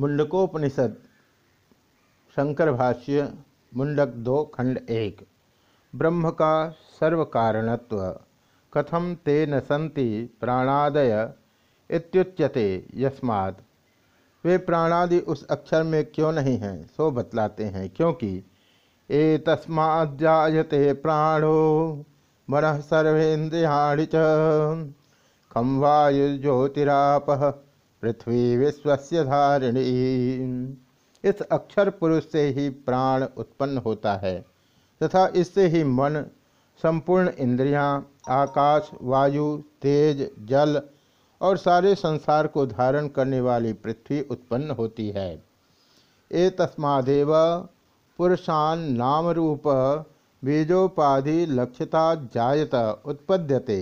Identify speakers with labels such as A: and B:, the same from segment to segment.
A: मुंडकोपनिषद शंकर भाष्य मुंडक दो, खंड एक। ब्रह्म का सर्व कारणत्व कथम ते न संति प्राणादय इत्युच्यते यस्मात्। वे प्राणादि उस अक्षर में क्यों नहीं हैं, सो बतलाते हैं, क्योंकि ए तस्माजाते प्राणो मन सर्वेन्द्रियाणि च खम वायुज्योतिराप पृथ्वी विश्वस्य धारिणी। इस अक्षर पुरुष से ही प्राण उत्पन्न होता है तथा इससे ही मन संपूर्ण इंद्रियाँ, आकाश वायु तेज जल और सारे संसार को धारण करने वाली पृथ्वी उत्पन्न होती है। ए तस्मादेव पुरुषान नाम रूप बीजोपाधि लक्ष्यता जायत उत्पद्यते।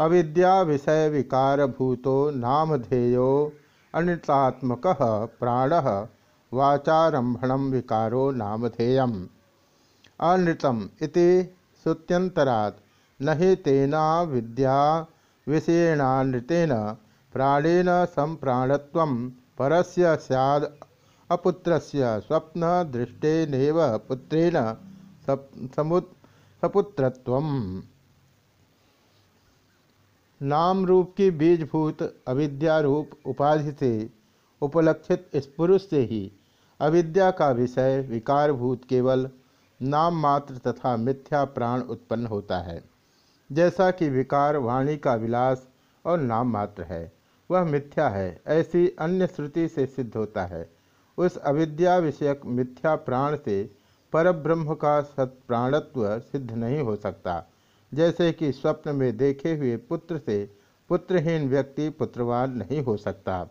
A: अविद्या विषय विकार भूतो नामधेयो अनितात्मक प्राण वाचारंभण विकारो नामधेय अनृतम इति श्रुत्यंतरात् न तेना विद्या विषयेणानृतेन प्राणेन संप्राणत्व परस्य स्याद अपुत्रस्य स्वप्न दृष्टेनेव पुत्रेण सपुत्रत्वम्। नाम रूप की बीजभूत अविद्या रूप उपाधि से उपलक्षित इस पुरुष से ही। अविद्या का विषय, विकारभूत केवल नाम मात्र तथा मिथ्या प्राण उत्पन्न होता है। जैसा कि विकार, वाणी का विलास और नाम मात्र है, वह मिथ्या है, ऐसी अन्य श्रुति से सिद्ध होता है। उस अविद्या विषयक मिथ्या प्राण से परब्रह्म का सत्प्राणत्व सिद्ध नहीं हो सकता। जैसे कि स्वप्न में देखे हुए पुत्र से पुत्रहीन व्यक्ति पुत्रवान नहीं हो सकता।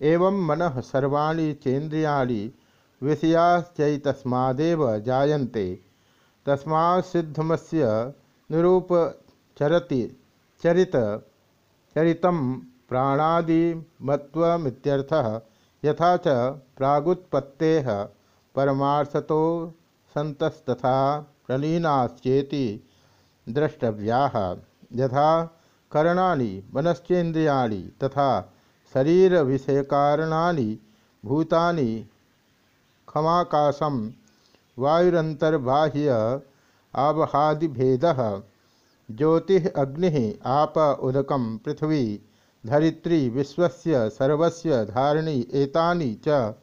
A: एवं मन सर्वाणी चेन्द्रियाणी विषयाश्चैतस्मादेव जायन्ते। तस्मा सिद्धमस्य निरूप चरति चरित चरितम प्राणादिमत्वमित्यर्थः यथा च प्रागुत्पत्तेः परमार्थतो संतस्तथा प्रलीनाश्चेति। द्रष्टव्या। यथा करणानि मनश्चेन्द्रियाणि तथा शरीर विषयकारणानि भूतानि खमाकाशम वायुरंतर्बाह्य आबहादिभेद ज्योति अग्नि आप उदक, पृथ्वी धरित्री विश्वस्य सर्वस्य धारिणी एतानि च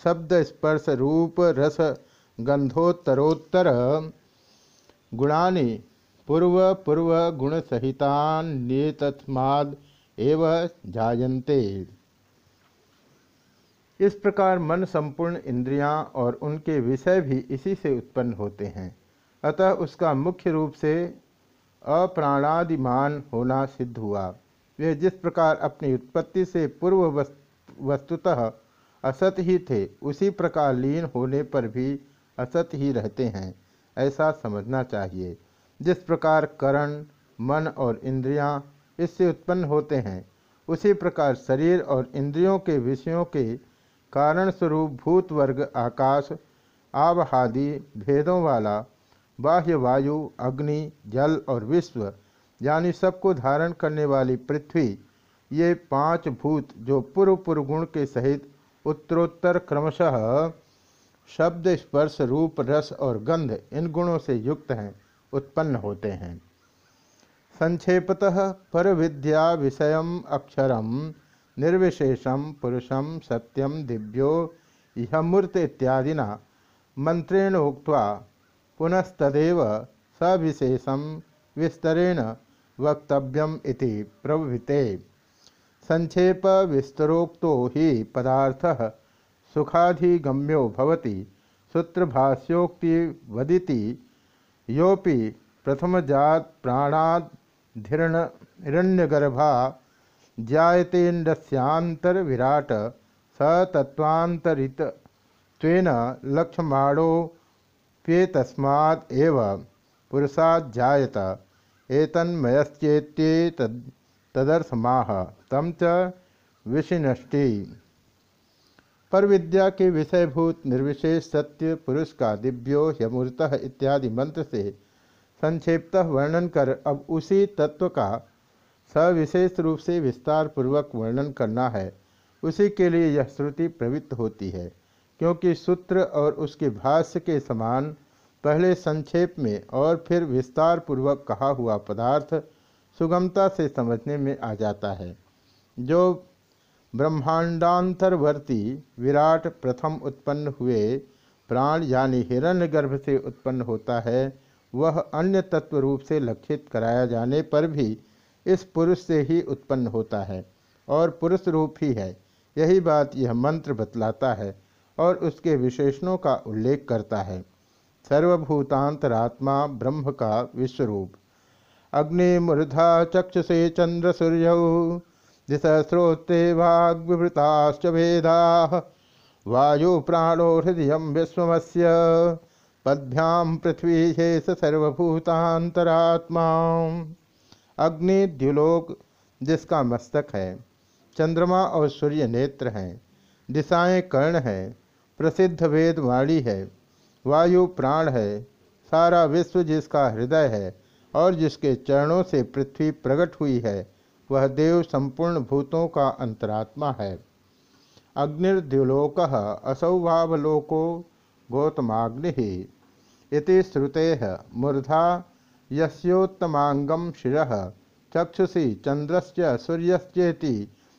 A: शब्द स्पर्श रूप रस गंधोत्तरोत्तर गुणानि पूर्व पूर्व गुण सहितान्येतस्माद एव जायन्ते। इस प्रकार मन संपूर्ण इंद्रियाँ और उनके विषय भी इसी से उत्पन्न होते हैं। अतः उसका मुख्य रूप से अप्राणादिमान होना सिद्ध हुआ। वे जिस प्रकार अपनी उत्पत्ति से पूर्व वस्तुतः असत ही थे, उसी प्रकार लीन होने पर भी असत ही रहते हैं, ऐसा समझना चाहिए। जिस प्रकार करण, मन और इंद्रियाँ इससे उत्पन्न होते हैं, उसी प्रकार शरीर और इंद्रियों के विषयों के कारण स्वरूप भूत वर्ग, आकाश, आवहादि भेदों वाला बाह्य वायु, अग्नि, जल और विश्व, यानी सबको धारण करने वाली पृथ्वी, ये पाँच भूत जो पूर्व पूर्व गुण के सहित उत्तरोत्तर क्रमशः शब्द स्पर्श रूप, रस और गंध इन गुणों से युक्त हैं। उत्पन्न होते हैं। संक्षेपतः पर विद्या विषय अक्षर निर्विशेषम पुरुषम सत्यम दिव्यो यह मूर्त इत्यादिना मंत्रेण उक्त पुनस्तदेव सविशेषम विस्तरेण वक्तव्यम इति संक्षेप विस्तरोक्तो ही पदार्थ सुखाधिगम्यो भवति सूत्रभाष्योक्ति वदिति योपि प्रथमजात प्राणाधिरण्यगर्भा जायतेन्द्रस्यांतर विराट स तत्वांतरित एव पुरुषाज्जायत एतन्मयश्चेत्ये तदर्थमाह। तम च विशिनष्टि पर विद्या के विषयभूत निर्विशेष सत्य पुरुष का दिव्यो यमूर्त इत्यादि मंत्र से संक्षेप्त वर्णन कर अब उसी तत्व का सविशेष रूप से विस्तार पूर्वक वर्णन करना है। उसी के लिए यह श्रुति प्रवृत्त होती है, क्योंकि सूत्र और उसके भाष्य के समान पहले संक्षेप में और फिर विस्तार पूर्वक कहा हुआ पदार्थ सुगमता से समझने में आ जाता है, जो ब्रह्मांडांतरवर्ती विराट प्रथम उत्पन्न हुए, प्राण यानी हिरण्य गर्भ से उत्पन्न होता है, वह अन्य तत्व रूप से लक्षित कराया जाने पर भी इस पुरुष से ही उत्पन्न होता है और पुरुष रूप ही है। यही बात यह मंत्र बतलाता है और उसके विशेषणों का उल्लेख करता है। सर्वभूतांतरात्मा ब्रह्म का विश्वरूप। अग्नि मूर्धा चक्षुषे चंद्र सूर्य दिश स्रोते वाग्विवृताश्च भेदा। वायु प्राणो हृदय विश्वमस्य। पद्भ्याम पृथ्वी शेष सर्वभूतांतरात्मा अग्नि द्युलोक जिसका मस्तक है, चंद्रमा और सूर्य नेत्र हैं, दिशाएँ कर्ण है, प्रसिद्ध वेद वाणी है। वायु प्राण है, सारा विश्व जिसका हृदय है और जिसके चरणों से पृथ्वी प्रकट हुई है वह देव संपूर्ण भूतों का अंतरात्मा है। अग्निर्द्युलोक असौभावलोको गौतमाग्नि इति श्रुते मूर्धा यस्योत्तमांगम शिव चक्षुषी चंद्रस्य सूर्यश्चेति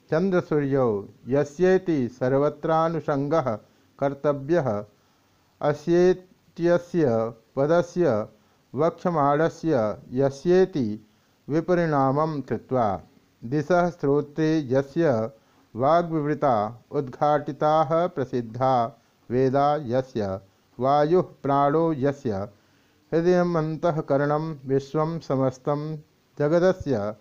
A: चंद्रसूर्यौ यस्येति सर्वत्रानुषंग कर्तव्य। अस्येत्यस्य पदस्य वक्षमाणस्य यस्येति विपरिणामं कृत्वा दिशः श्रोत्रे यस्य वाग्विवृता उद्घाटिताः प्रसिद्धा। वेदा यस्य, वायु प्राणो यस्य, हृदयमन्तःकरणं विश्वं समस्तं जगदस्य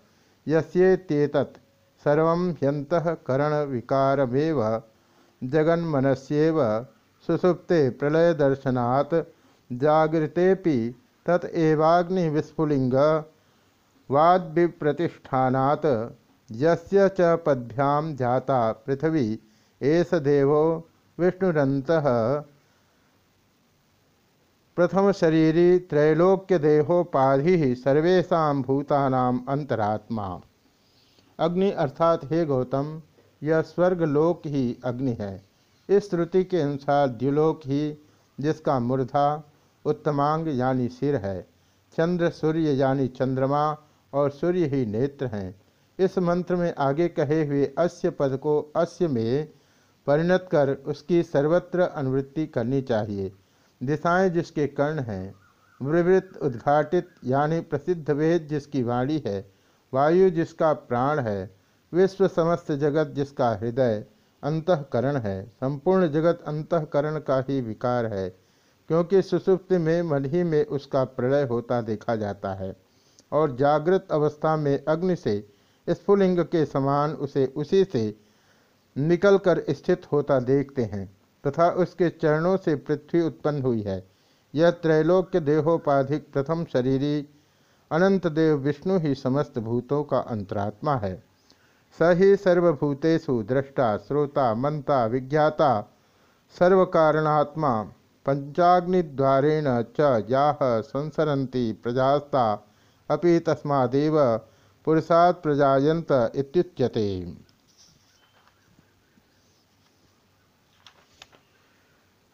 A: यस्येत्येतत् सर्वं ह्यन्तःकरणविकारमेव, जगन्मनस्येव, सुसुप्ते प्रलयदर्शनात् जागृतेऽपि तत् वाद विप्रतिष्ठानात यस्य च पद्भ्याम जाता पृथ्वी एस देवो विष्णुरंत प्रथम शरीरी त्रैलोक्य देहोपाधि सर्वेशा भूतानाम अंतरात्मा अग्नि अर्थात, हे गौतम, यह स्वर्गलोक ही अग्नि है। इस श्रुति के अनुसार द्युलोक ही, जिसका मूर्धा उत्तमांग यानी सिर है, चंद्र सूर्य यानी चंद्रमा और सूर्य ही नेत्र हैं। इस मंत्र में आगे कहे हुए अस्य पद को अस्य में परिणत कर उसकी सर्वत्र अनुवृत्ति करनी चाहिए। दिशाएँ जिसके कर्ण हैं, विवृत उद्घाटित यानी प्रसिद्ध वेद जिसकी वाणी है, वायु जिसका प्राण है, विश्व समस्त जगत जिसका हृदय अंतकरण है, संपूर्ण जगत अंतकरण का ही विकार है, क्योंकि सुसुप्त में मन ही में उसका प्रलय होता देखा जाता है। और जागृत अवस्था में अग्नि से, स्फुलिंग के समान उसे उसी से निकलकर स्थित होता देखते हैं, तथा उसके चरणों से पृथ्वी उत्पन्न हुई है। यह त्रैलोक्य देहोपाधिक प्रथम शरीरी अनंत देव विष्णु ही समस्त भूतों का अंतरात्मा है। स ही सर्वभूतेषु दृष्टा, श्रोता, मंता, विज्ञाता, सर्वकारणात्मा, पंचाग्निद्वारेण च संसरती प्रजास्ता। अपि तस्मादेव पुरुषात् प्रजायंत इत्युच्यते।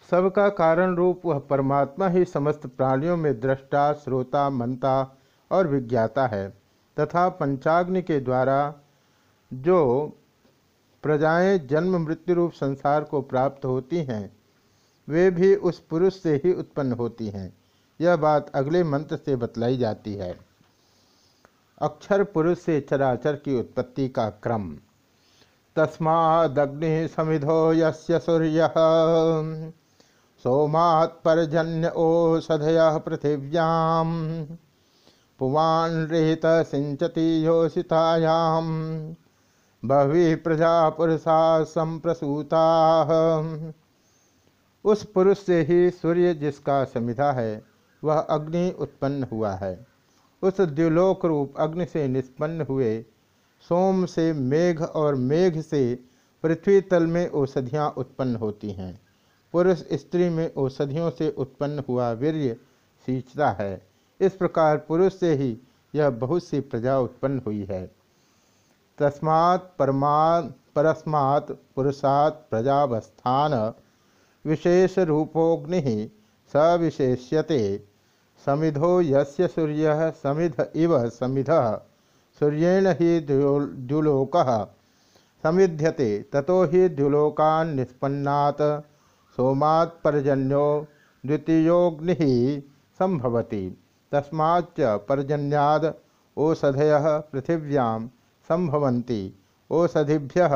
A: सबका कारण रूप वह परमात्मा ही समस्त प्राणियों में दृष्टा, श्रोता, मनता और विज्ञाता है, तथा पंचाग्नि के द्वारा जो प्रजाएँ जन्म, मृत्यु रूप संसार को प्राप्त होती हैं, वे भी उस पुरुष से ही उत्पन्न होती हैं। यह बात अगले मंत्र से बतलाई जाती है। अक्षर पुरुष से चराचर की उत्पत्ति का क्रम। तस्मादग्नि समिधो यस्य सूर्य। सोमात् परजन्य ओषधय पृथिव्याम। पुवान रेत सिंचती योषितायाम। बहवी प्रजा पुरुषा संप्रसूता उस पुरुष से ही सूर्य जिसका समिधा है, वह अग्नि उत्पन्न हुआ है। उस द्युलोक रूप अग्नि से निष्पन्न हुए। सोम से मेघ और मेघ से पृथ्वी तल में औषधियाँ उत्पन्न होती हैं। पुरुष स्त्री में औषधियों से उत्पन्न हुआ वीर्य सींचता है। इस प्रकार पुरुष से ही यह बहुत सी प्रजा उत्पन्न हुई है। तस्मात् परमा परस्मात् पुरुषात् प्रजावस्थान। विशेष रूपोग्नि सविशेष्यते। समिधो यस्य सूर्य, समिध इव समिध। सूर्येण ही द्युलोक। समिध्यते, ततो ही द्युलोकान् निष्पन्नात्। सोमात् पर्जन्यो द्वितीयोग्नि संभवती तस्माच्च पर्जन्याद ओषधय पृथिव्यां संभवन्ति ओषधिभ्य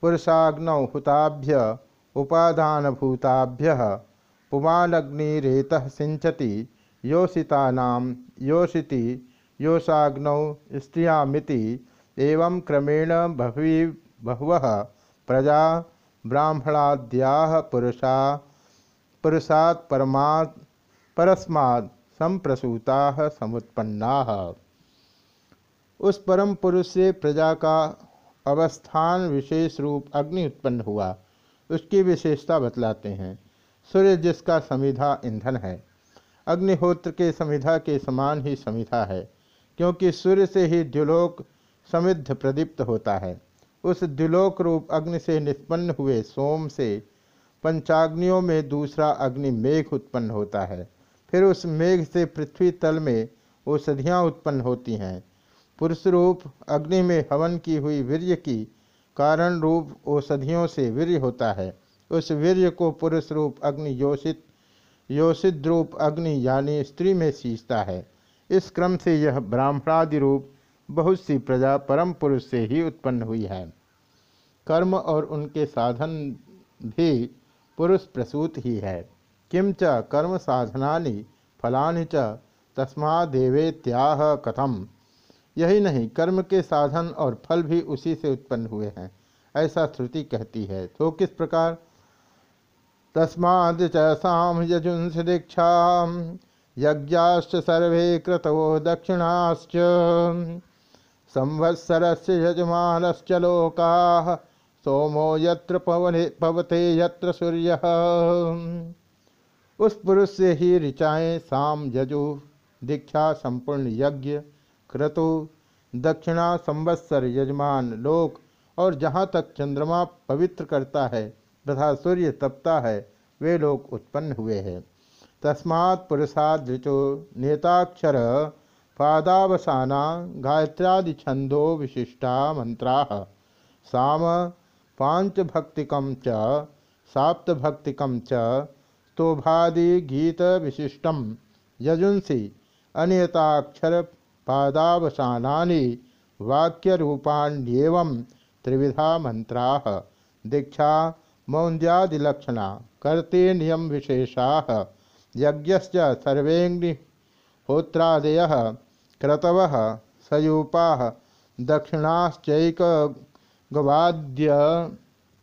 A: पुरुषाग्नौ हुताभ्य, उपादानभूताभ्य। पुमानग्निरेत सिंचति योषितानां योषिति योषाग्नौ स्त्रियामिति, एवं क्रमेण बहवी बहवः प्रजा ब्राह्मणाद्या पुरुषा, पुरुषात् परमा परस्मात् संप्रसूता समुत्पन्ना। उस परम पुरुष से प्रजा का अवस्थान विशेष रूप अग्नि उत्पन्न हुआ। उसकी विशेषता बतलाते हैं। सूर्य जिसका समिधा ईंधन है। अग्निहोत्र के समिधा के समान ही समिधा है, क्योंकि सूर्य से ही द्युलोक समिद्ध प्रदीप्त होता है। उस द्युलोक रूप अग्नि से निष्पन्न हुए सोम से पंचाग्नियों में दूसरा अग्नि मेघ उत्पन्न होता है। फिर उस मेघ से पृथ्वी तल में औषधियाँ उत्पन्न होती हैं। पुरुष रूप अग्नि में हवन की हुई वीर्य की कारण रूप औषधियों से वीर्य होता है। उस वीर्य को पुरुष रूप अग्नि योषित योषित रूप अग्नि यानी स्त्री में सींचता है। इस क्रम से यह ब्राह्मणादि रूप बहुत सी प्रजा परम पुरुष से ही उत्पन्न हुई है। कर्म और उनके साधन भी पुरुष प्रसूत ही है। किम च कर्म साधना फलानि च तस्मादेवेत्याह कथम। यही नहीं, कर्म के साधन और फल भी उसी से उत्पन्न हुए हैं, ऐसा श्रुति कहती है। तो किस प्रकार? तस्माद च साम यजुंस दीक्षा यज्ञाश्च सर्वे क्रतवो दक्षिणाश्च। संवत्सर से यजमानश्च लोका, सोमो यत्र पवने पवते यत्र सूर्य। उस पुरुष से ही ऋचाएँ साम यजु, दीक्षा संपूर्ण यज्ञ, क्रतु, दक्षिणा संवत्सर यजमान लोक, और जहाँ तक चंद्रमा पवित्र करता है तथा सूर्य तपता है, वे लोग उत्पन्न हुए हैं। तस्मात् पुरुषाद ऋचो नेताक्षर पादावसाना गायत्रादि छंदो विशिष्टा मंत्रा साम पाँच भक्तिकम च साप्त भक्तिकम च, स्तोभादि गीत विशिष्टम यजुंसी अनियताक्षर पादावसानी वाक्य रूपाण्येवं त्रिविधा मंत्रा दीक्षा मौन्द्यादिलक्षणा कर्ते नियम विशेषा। यज्ञ सर्वेग्निहोत्रादय क्रतव, सयूपा दक्षिणाश्चैक गवाद्य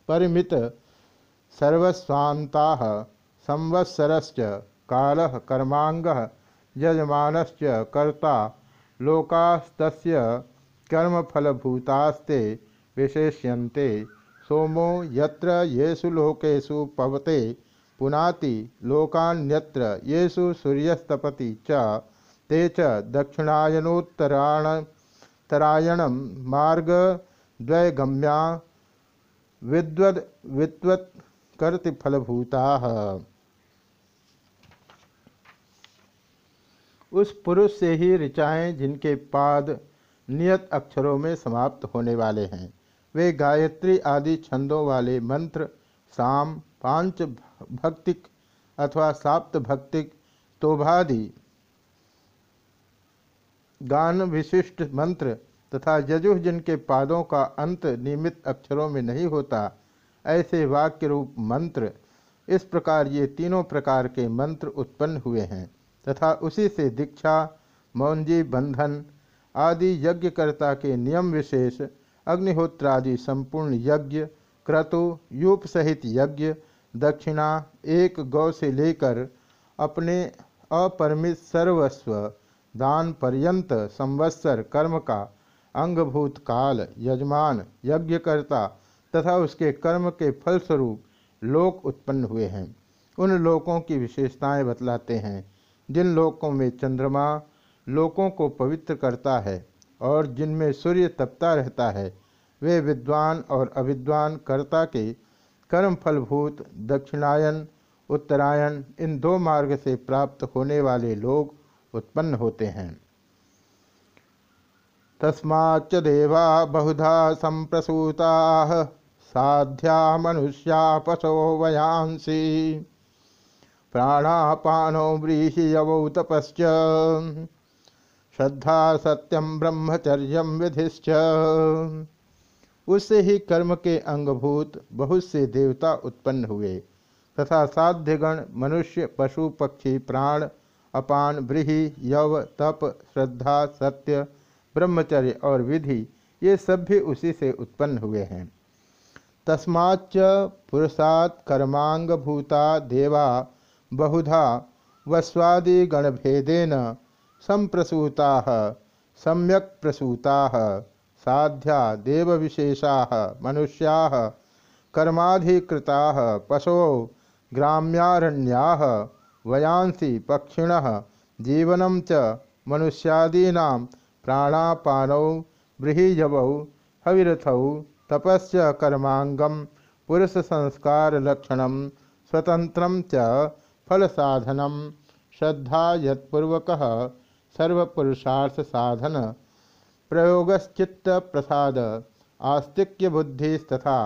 A: परिमित सर्वस्वांता संवत्सरश्च काल कर्मांग यजमानश्च कर्ता, लोकास्तस्य कर्मफलभूतास्ते विशेष्यन्ते। सोमो यत्र येषु लोकेषु पवते, पुनाति लोकान्यत्र येषु सूर्यस्तपति च, ते च दक्षिणायनोत्तरायण मार्ग द्वैगम्या विद्वद वित्वत कर्ति फलभूता उस पुरुष से ही ऋचाएँ जिनके पाद नियत अक्षरों में समाप्त होने वाले हैं। वे गायत्री आदि छंदों वाले मंत्र, साम, पाँच भक्तिक अथवा साप्त भक्तिक तोभादि गान विशिष्ट मंत्र तथा यजुः जिनके पादों का अंत नियमित अक्षरों में नहीं होता, ऐसे वाक्य रूप मंत्र, इस प्रकार ये तीनों प्रकार के मंत्र उत्पन्न हुए हैं, तथा उसी से दीक्षा मौंजी बंधन आदि यज्ञकर्ता के नियम विशेष अग्निहोत्रादि संपूर्ण यज्ञ, क्रतु, यूप सहित यज्ञ, दक्षिणा, एक गौ से लेकर अपने अपरिमित सर्वस्व, दान पर्यंत संवत्सर कर्म का अंगभूत काल यजमान, यज्ञकर्ता तथा उसके कर्म के फलस्वरूप लोक उत्पन्न हुए हैं। उन लोकों की विशेषताएँ बतलाते हैं, जिन लोकों में चंद्रमा लोकों को पवित्र करता है। और जिनमें सूर्य तपता रहता है, वे विद्वान और अविद्वान कर्ता के कर्म फलभूत दक्षिणायन, उत्तरायण, इन दो मार्ग से प्राप्त होने वाले लोग उत्पन्न होते हैं। तस्माच्च देवा बहुधा संप्रसूता, साध्या मनुष्या पशो वयांसी। प्राणापानो व्रीहियवौ तपश्च। श्रद्धा सत्यम ब्रह्मचर्य विधिश्च। उससे ही कर्म के अंगभूत बहुत से देवता उत्पन्न हुए, तथा साध्यगण, मनुष्य, पशु, पक्षी, प्राण, अपान, ब्रीहि, यव, तप, श्रद्धा, सत्य, ब्रह्मचर्य और विधि, ये सब भी उसी से उत्पन्न हुए हैं। तस्माच्च पुरुषात् कर्मांग भूता देवा बहुधा वस्वादि गणभेदेन संप्रसूता, सम्यक प्रसूता, साध्या देव विशेषा मनुष्या, कर्माधिकृता, पशो, ग्राम्यारण्या, वयांसी, पक्षिण, जीवन च, मनुष्यादीना, प्राणापानौ बृहिजवौ हविरथौ तपस् कर्मांगम पुरुष संस्कार लक्षण स्वतंत्र फल साधन श्रद्धा यत्पूर्वक सर्वपुरुषार्थ साधन प्रयोगश्चित्त प्रसाद आस्तिक्य बुद्धि तथा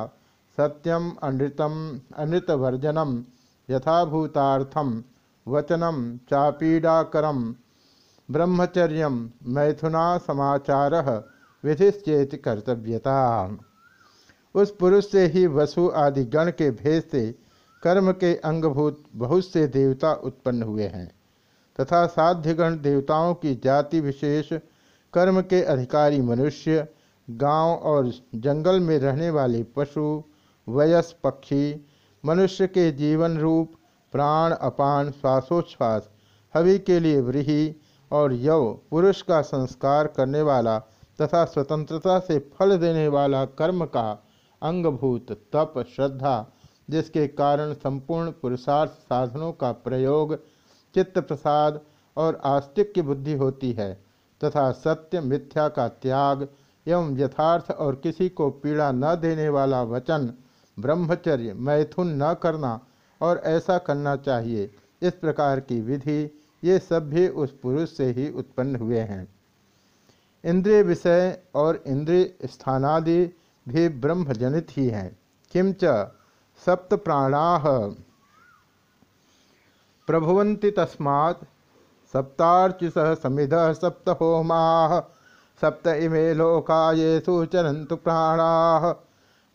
A: सत्यम अनृतम अनृतवर्जनम, यथाभूतार्थम, वचनम चापीडाकरम ब्रह्मचर्य मैथुना समाचार विधिश्चेत कर्तव्यता। उस पुरुष से ही वसु आदि गण के भेद से कर्म के अंगभूत बहुत से देवता उत्पन्न हुए हैं। तथा साध्यगण देवताओं की जाति विशेष, कर्म के अधिकारी मनुष्य, गाँव और जंगल में रहने वाले पशु, वयस, पक्षी, मनुष्य के जीवन रूप, प्राण, अपान, श्वासोच्छ्वास, हवि के लिए व्रीही और यव पुरुष का संस्कार करने वाला तथा स्वतंत्रता से फल देने वाला कर्म का अंगभूत तप श्रद्धा, जिसके कारण संपूर्ण पुरुषार्थ साधनों का प्रयोग चित्त प्रसाद और आस्तिक की बुद्धि होती है, तथा सत्य मिथ्या का त्याग एवं यथार्थ और किसी को पीड़ा न देने वाला वचन ब्रह्मचर्य, मैथुन न करना और ऐसा करना चाहिए। इस प्रकार की विधि ये सब भी उस पुरुष से ही उत्पन्न हुए हैं। इंद्रिय विषय और इंद्रिय स्थानादि भी ब्रह्मजनित ही हैं। किंच सप्त प्राणा प्रभुवन्ति तस्मात्। सप्तार्चिस समिध सप्त होमा सप्त इमे लोका ये सुचरंतु प्राणा।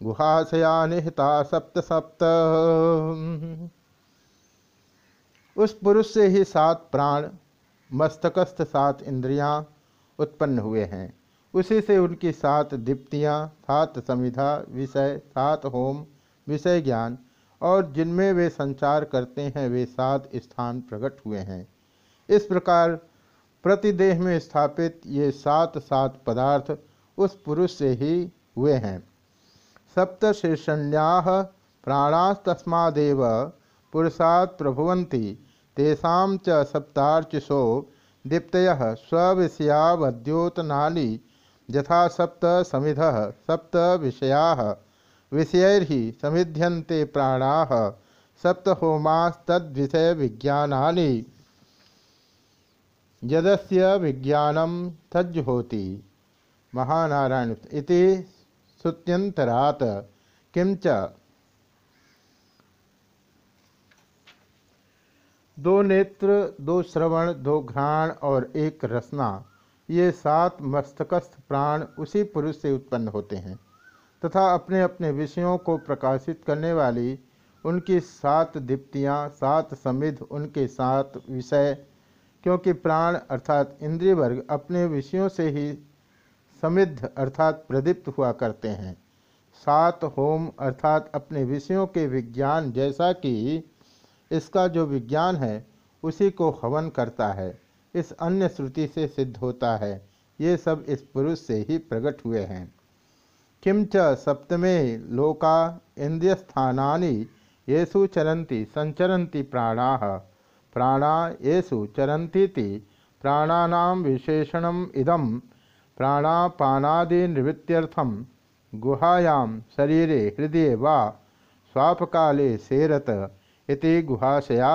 A: गुहाशया निहिता सप्त सप्त। उस पुरुष से ही सात प्राण, मस्तकस्थ सात इंद्रियाँ उत्पन्न हुए हैं। उसी से उनकी सात दीप्तियाँ, सात समिधा, विषय, सात होम, विषय ज्ञान और जिनमें वे संचार करते हैं, वे सात स्थान प्रकट हुए हैं। इस प्रकार प्रतिदेह में स्थापित ये सात सात पदार्थ उस पुरुष से ही हुए हैं। सप्तशीर्षण्या प्राणास्तस्मादेव पुरुषात् प्रभुवन्ति, तेषा च सप्तार्चिषो दीप्तय स्विषयावद्योतनाली यथा सप्त समिध, सप्त विषया। विषय समिध्यन्ते प्राणा सप्त होमास्तद्विषय विज्ञानानि। यदस्य विज्ञानम तज्जुहोति महानारायण इति सुत्यंतरात किंच दो नेत्र, दो श्रवण, दो घ्राण और एक रसना, ये सात मस्तकस्थ प्राण उसी पुरुष से उत्पन्न होते हैं। तथा अपने अपने विषयों को प्रकाशित करने वाली उनकी सात दीप्तियाँ, सात समिध उनके सात विषय, क्योंकि प्राण अर्थात इंद्रिय वर्ग अपने विषयों से ही समिद्ध अर्थात प्रदीप्त हुआ करते हैं। सात होम अर्थात अपने विषयों के विज्ञान जैसा कि इसका जो विज्ञान है, उसी को हवन करता है, इस अन्य श्रुति से सिद्ध होता है। ये सब इस पुरुष से ही प्रकट हुए हैं। किंच सप्तमे लोका इंद्रियस्थानी येषु चरन्ति संचरन्ति प्राणा। प्राणा येषु चरन्ति प्राणानाम विशेषणम इदम प्राणापानादि गुहायां शरीरे हृदय वा स्वापकाले सेरत इति गुहाशया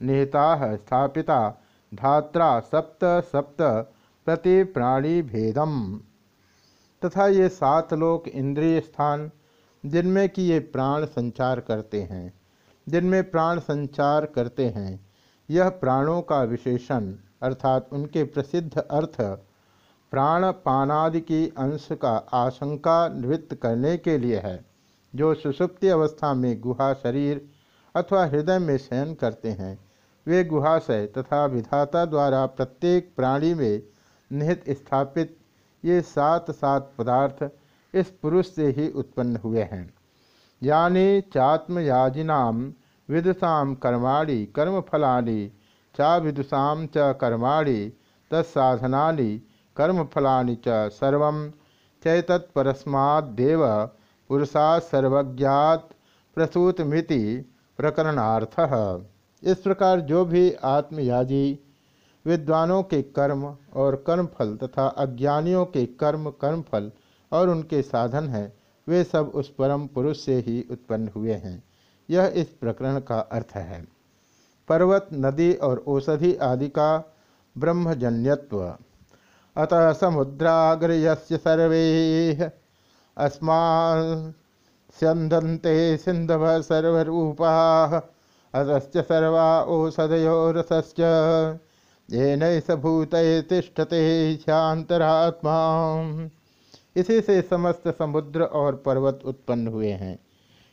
A: निहिता स्थापिता धात्रा सप्त सप्त प्रति प्राणी भेदम तथा ये सात लोक इंद्रिय स्थान, जिनमें कि ये प्राण संचार करते हैं। जिनमें प्राण संचार करते हैं, यह प्राणों का विशेषण, अर्थात उनके प्रसिद्ध अर्थ प्राण पानादि की अंश का आशंका निवृत्त करने के लिए है, जो सुसुप्ति अवस्था में गुहा शरीर अथवा हृदय में शयन करते हैं। वे गुहाशय तथा विधाता द्वारा प्रत्येक प्राणी में निहित स्थापित ये सात सात पदार्थ इस पुरुष से ही उत्पन्न हुए हैं। यानी चात्मयाजिनाम, विदुषाम कर्माणि, कर्मफलानि चा विदुषाम च कर्माणि, तत्साधनानि, कर्मफलानि च सर्व चैतत्परस्मादेव पुरुषा सर्वज्ञात प्रसूतमिति प्रकरणार्थ। इस प्रकार जो भी आत्मयाजी विद्वानों के कर्म और कर्मफल तथा अज्ञानियों के कर्म कर्मफल और उनके साधन हैं, वे सब उस परम पुरुष से ही उत्पन्न हुए हैं। यह इस प्रकरण का अर्थ है। पर्वत, नदी और औषधि आदि का ब्रह्मजन्यत्व। अतः समुद्राग्र सर्वे अस्मा सिंधव सर्वरूपा अतश्च सर्वा ओषधयो येन भूत तिष्ठते शांतरात्मा इसी से समस्त समुद्र और पर्वत उत्पन्न हुए हैं।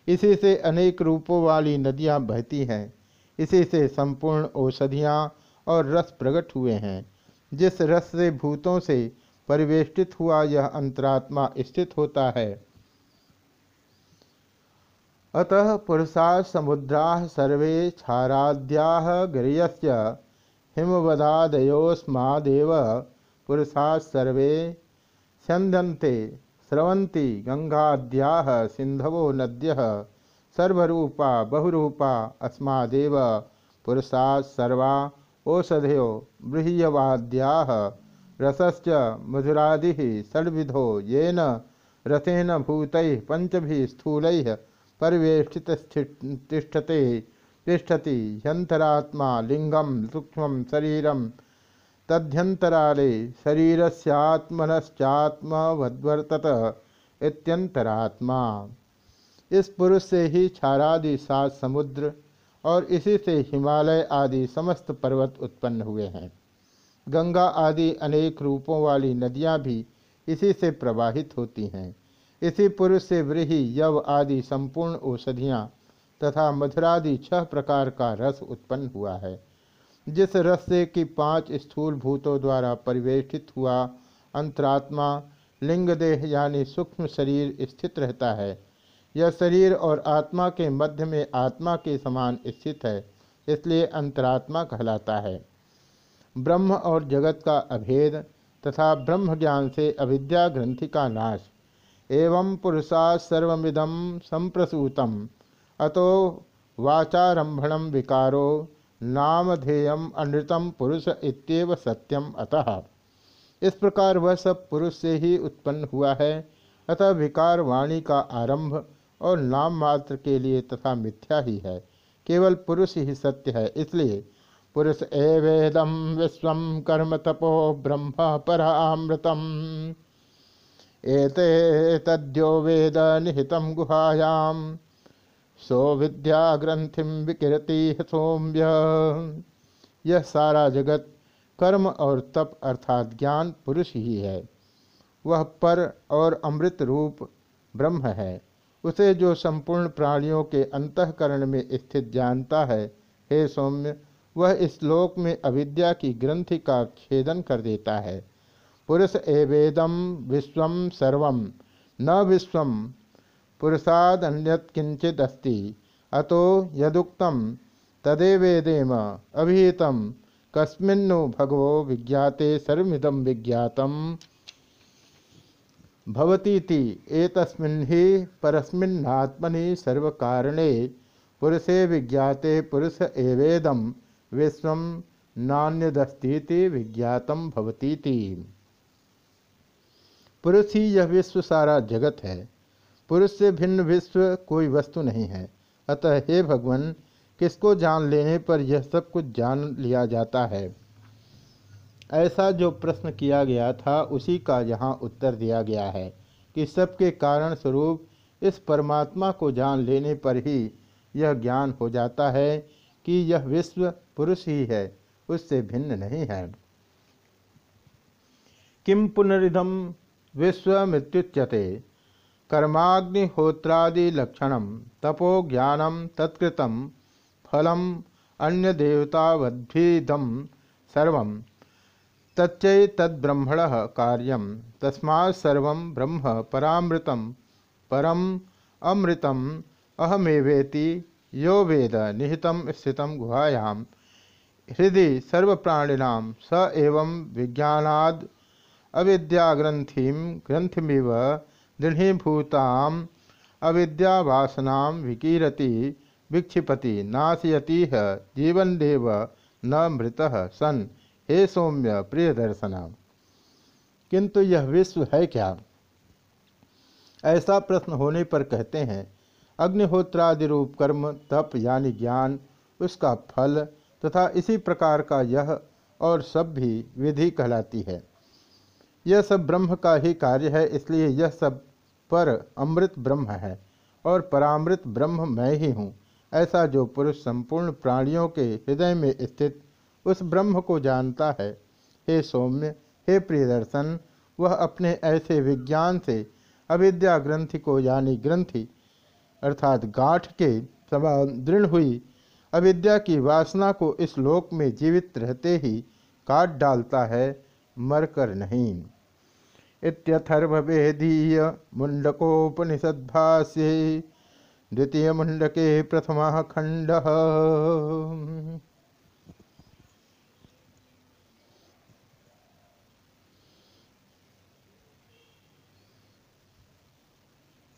A: इसी से अनेक रूपों वाली नदियाँ बहती हैं। इसी से संपूर्ण औषधियाँ और रस प्रकट हुए हैं। जिस रस से भूतों से परिवेष्टित हुआ यह अंतरात्मा स्थित होता है। अतः पुरुषा समुद्रा सर्वे क्षाराद्या गिरियस्य हिमवदादयोस्मादेव पुरुषा सर्वे स्यंदन्ते स्रवंती गंगाद्या सिंधवो नद्य, सर्वरूपा, बहुरूपा, अस्मादेव पुरुषा सर्वा ओषधयो बृहयवाद्या, रसश्च मधुरादि, षड्विधो येन रथेन भूत पंचभि स्थूल परिवेष्टित तिष्ठते तिष्ठति ह्यंतरात्मा लिंगम सूक्ष्म शरीरम तद्यंतराले शरीरस्यात्मनश्चात्मवद्वर्तत इत्यंतरात्मा इस पुरुष से ही क्षारादि सात समुद्र और इसी से हिमालय आदि समस्त पर्वत उत्पन्न हुए हैं। गंगा आदि अनेक रूपों वाली नदियाँ भी इसी से प्रवाहित होती हैं। इसी पुरुष से व्रीही यव आदि संपूर्ण औषधियाँ तथा मधुरादि छह प्रकार का रस उत्पन्न हुआ है। जिस रस से कि पाँच स्थूल भूतों द्वारा परिवेष्टित हुआ अंतरात्मा, लिंगदेह यानी सूक्ष्म शरीर स्थित रहता है। यह शरीर और आत्मा के मध्य में आत्मा के समान स्थित है, इसलिए अंतरात्मा कहलाता है। ब्रह्म और जगत का अभेद तथा ब्रह्म ज्ञान से अविद्या ग्रंथि का नाश। एवं पुरुषा सर्विदम संप्रसूतम। अतो वाचारंभण विकारो नामधेय अनृतम पुरुष इत्येव सत्यम अतः। इस प्रकार वह सब पुरुष से ही उत्पन्न हुआ है, अतः विकार वाणी का आरंभ और नाम मात्र के लिए तथा मिथ्या ही है। केवल पुरुष ही सत्य है, इसलिए पुरुष एवेदम विश्व कर्म तपो ब्रह्म परामृतम। एते तद्यो वेद निहित गुहायां सो विद्या ग्रंथि विकिरती सौम्य। यह सारा जगत कर्म और तप अर्थात ज्ञान पुरुष ही है। वह पर और अमृत रूप ब्रह्म है। उसे जो संपूर्ण प्राणियों के अंतकरण में स्थित जानता है, हे सौम्य, वह इस लोक में अविद्या की ग्रंथि का छेदन कर देता है। पुरुष एवेदम विश्व सर्व, न विश्व पुरुषादन्यत अतो यदुक्त तदेवेदेम अभिहितम कस्मिन्नु भगवो विज्ञाते सर्विदम विज्ञातम भवतीति एतस्मिन् ही सर्वकारणे पुरुषे विज्ञाते पुरुष एवेदम विश्व नान्यदस्तीति विज्ञातम भवतीति। पुरुष ही यह विश्व सारा जगत है। पुरुष से भिन्न विश्व कोई वस्तु नहीं है। अतः हे भगवान, किसको जान लेने पर यह सब कुछ जान लिया जाता है? ऐसा जो प्रश्न किया गया था, उसी का यहाँ उत्तर दिया गया है कि सबके कारण स्वरूप इस परमात्मा को जान लेने पर ही यह ज्ञान हो जाता है कि यह विश्व पुरुष ही है, उससे भिन्न नहीं है। किम पुनरिधम विश्व मृत्युच्यते कर्माग्निहोत्रादिलक्षण, तपो ज्ञानम तत्कृतम फलम अन्य देवतावद्भिदम सर्व तच्चै तद्ब्रह्मण कार्य ब्रह्म परामृतम परम अमृतम अहमेवेति, यो वेद निहित स्थित गुहायां हृदय सर्वप्राणिना स एवं विज्ञानाद अविद्याग्रंथि ग्रंथिमिव दृढ़ीभूताम अविद्यावासना विकीरति विक्षिपति नाशयती जीवन देव न मृत सन। हे सौम्य प्रिय दर्शन किंतु यह विश्व है क्या? ऐसा प्रश्न होने पर कहते हैं अग्निहोत्रादि रूप कर्म, तप यानी ज्ञान, उसका फल तथा इसी प्रकार का यह और सब भी विधि कहलाती है। यह सब ब्रह्म का ही कार्य है, इसलिए यह सब पर अमृत ब्रह्म है और परामृत ब्रह्म मैं ही हूँ। ऐसा जो पुरुष संपूर्ण प्राणियों के हृदय में स्थित उस ब्रह्म को जानता है। हे सौम्य, हे प्रियदर्शन, वह अपने ऐसे विज्ञान से अविद्या ग्रंथि को यानी ग्रंथि अर्थात गांठ के समान दृढ़ हुई अविद्या की वासना को इस लोक में जीवित रहते ही काट डालता है, मरकर नहीं। इत्यथर्वेदीय मुंडकोपनिषद्भाष्ये द्वितीय मुंडके प्रथम खंड